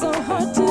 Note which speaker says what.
Speaker 1: so hard to